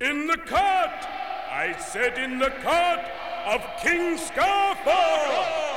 In the cart! I said in the cart of King Scarfall!